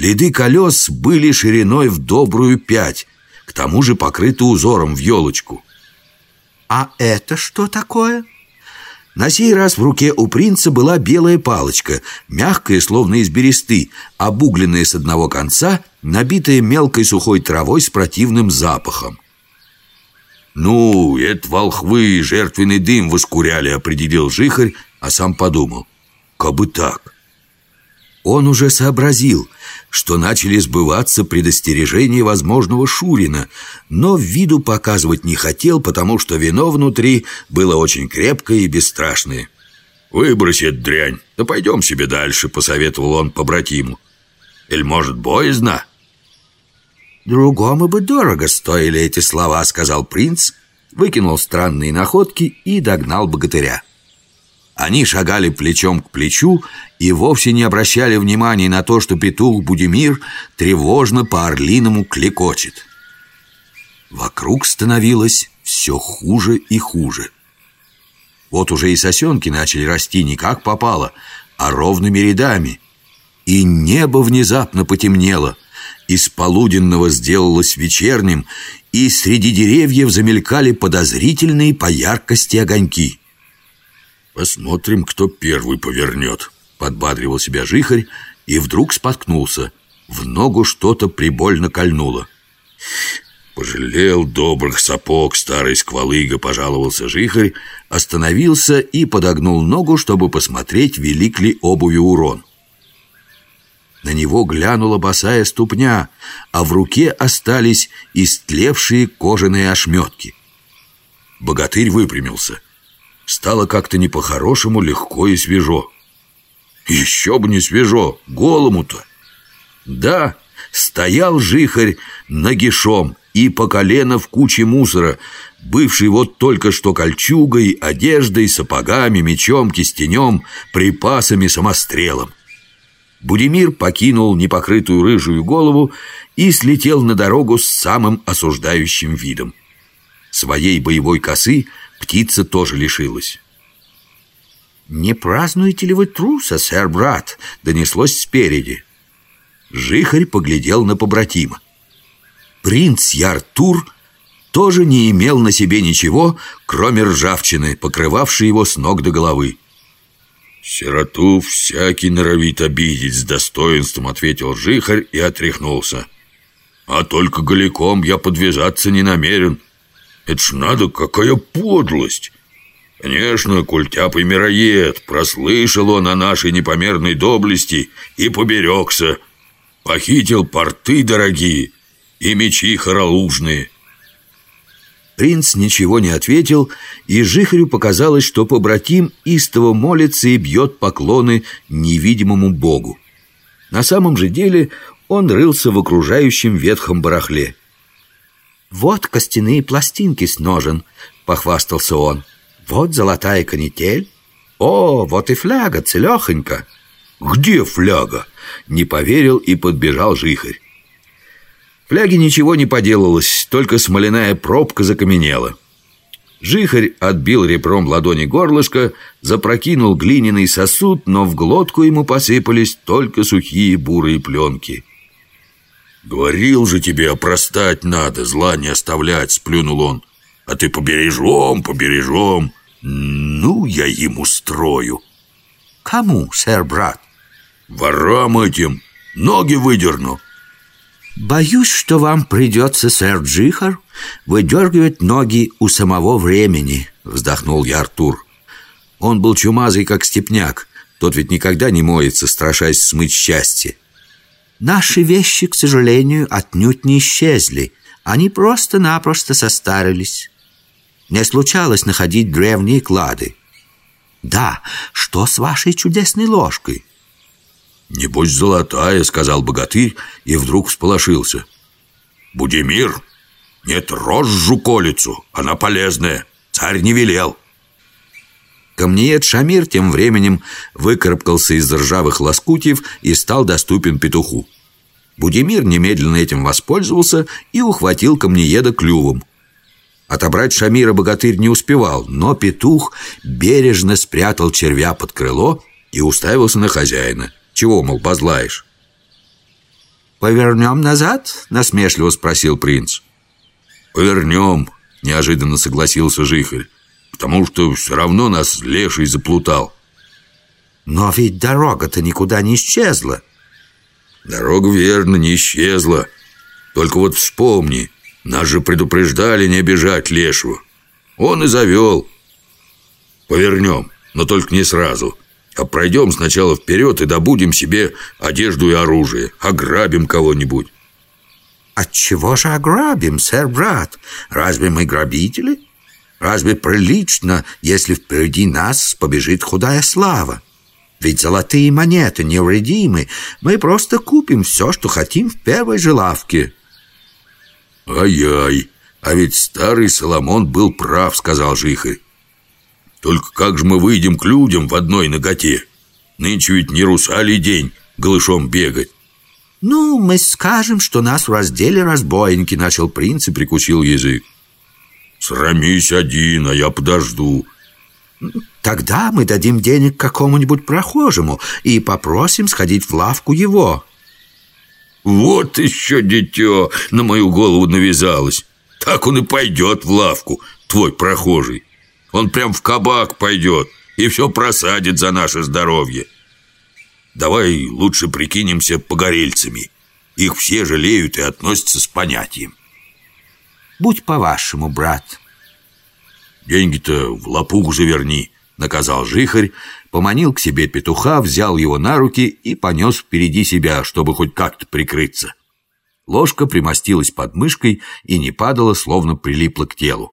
Следы колес были шириной в добрую пять, к тому же покрыты узором в елочку. «А это что такое?» На сей раз в руке у принца была белая палочка, мягкая, словно из бересты, обугленная с одного конца, набитая мелкой сухой травой с противным запахом. «Ну, это волхвы жертвенный дым воскуряли», — определил жихарь, а сам подумал. «Кабы так». Он уже сообразил, что начали сбываться предостережения возможного Шурина, но виду показывать не хотел, потому что вино внутри было очень крепкое и бесстрашное. «Выбрось эту дрянь, да пойдем себе дальше», — посоветовал он побратиму. «Или, может, боязно?» «Другому бы дорого стоили эти слова», — сказал принц, выкинул странные находки и догнал богатыря. Они шагали плечом к плечу и вовсе не обращали внимания на то, что петух Будимир тревожно по-орлиному клекочет. Вокруг становилось все хуже и хуже. Вот уже и сосенки начали расти не как попало, а ровными рядами. И небо внезапно потемнело, из полуденного сделалось вечерним, и среди деревьев замелькали подозрительные по яркости огоньки. «Посмотрим, кто первый повернет», — подбадривал себя жихарь и вдруг споткнулся. В ногу что-то прибольно кольнуло. «Пожалел добрых сапог старый сквалыга», — пожаловался жихарь, остановился и подогнул ногу, чтобы посмотреть, велик ли обуви урон. На него глянула босая ступня, а в руке остались истлевшие кожаные ошметки. Богатырь выпрямился — стало как-то не по-хорошему легко и свежо. Еще бы не свежо, голому-то. Да, стоял жихарь нагишом и по колено в куче мусора, бывший вот только что кольчугой, одеждой, сапогами, мечом, кистенем, припасами, самострелом. Будимир покинул непокрытую рыжую голову и слетел на дорогу с самым осуждающим видом. Своей боевой косы птица тоже лишилась. «Не празднуете ли вы труса, сэр-брат?» Донеслось спереди. Жихарь поглядел на побратима. Принц Яртур тоже не имел на себе ничего, кроме ржавчины, покрывавшей его с ног до головы. «Сироту всякий норовит обидеть с достоинством», — ответил Жихарь и отряхнулся. «А только голиком я подвязаться не намерен». Это ж надо, какая подлость! Конечно, культяпый мироед, прослышал он о нашей непомерной доблести и поберегся. Похитил порты дорогие и мечи хоролужные. Принц ничего не ответил, и Жихарю показалось, что побратим истово молится и бьет поклоны невидимому богу. На самом же деле он рылся в окружающем ветхом барахле. «Вот костяные пластинки с ножен», — похвастался он. «Вот золотая канитель. О, вот и фляга целехонька». «Где фляга?» — не поверил и подбежал жихарь. Фляге ничего не поделалось, только смоляная пробка закаменела. Жихарь отбил ребром ладони горлышко, запрокинул глиняный сосуд, но в глотку ему посыпались только сухие бурые пленки. «Говорил же тебе, опростать надо, зла не оставлять», — сплюнул он. «А ты побережем, побережем. Ну, я ему строю». «Кому, сэр-брат?» «Ворам этим. Ноги выдерну». «Боюсь, что вам придется, сэр Джихар, выдергивать ноги у самого времени», — вздохнул я Артур. Он был чумазый, как степняк. Тот ведь никогда не моется, страшась смыть счастье. Наши вещи, к сожалению, отнюдь не исчезли. Они просто-напросто состарились. Мне случалось находить древние клады. Да, что с вашей чудесной ложкой? «Небось, золотая», — сказал богатырь и вдруг всполошился. «Будимир, нет, рожжу колицу, она полезная, царь не велел». Камниет Шамир тем временем выкарабкался из ржавых лоскутьев и стал доступен петуху. Будимир немедленно этим воспользовался и ухватил камнееда клювом. Отобрать Шамира богатырь не успевал, но петух бережно спрятал червя под крыло и уставился на хозяина. Чего, мол, позлаешь? повернем назад?» — насмешливо спросил принц. «Повернем», — неожиданно согласился Жихарь, «потому что все равно нас леший заплутал». «Но ведь дорога-то никуда не исчезла». «Дорога, верно, не исчезла. Только вот вспомни, нас же предупреждали не обижать лешего. Он и завел. Повернем, но только не сразу» а пройдем сначала вперед и добудем себе одежду и оружие, ограбим кого-нибудь. Отчего же ограбим, сэр-брат? Разве мы грабители? Разве прилично, если впереди нас побежит худая слава? Ведь золотые монеты невредимы. Мы просто купим все, что хотим в первой же лавке. Ай-яй, а ведь старый Соломон был прав, сказал Жихарь. Только как же мы выйдем к людям в одной ноготе? Нынче ведь не русалий день голышом бегать. «Ну, мы скажем, что нас в разделе разбойники», — начал принц и прикусил язык. «Срамись один, а я подожду». «Тогда мы дадим денег какому-нибудь прохожему и попросим сходить в лавку его». «Вот еще дитё на мою голову навязалось. Так он и пойдет в лавку, твой прохожий». Он прям в кабак пойдет и все просадит за наше здоровье. Давай лучше прикинемся погорельцами. Их все жалеют и относятся с понятием. Будь по-вашему, брат. Деньги-то в лопух же верни, наказал жихарь, поманил к себе петуха, взял его на руки и понес впереди себя, чтобы хоть как-то прикрыться. Ложка примостилась под мышкой и не падала, словно прилипла к телу.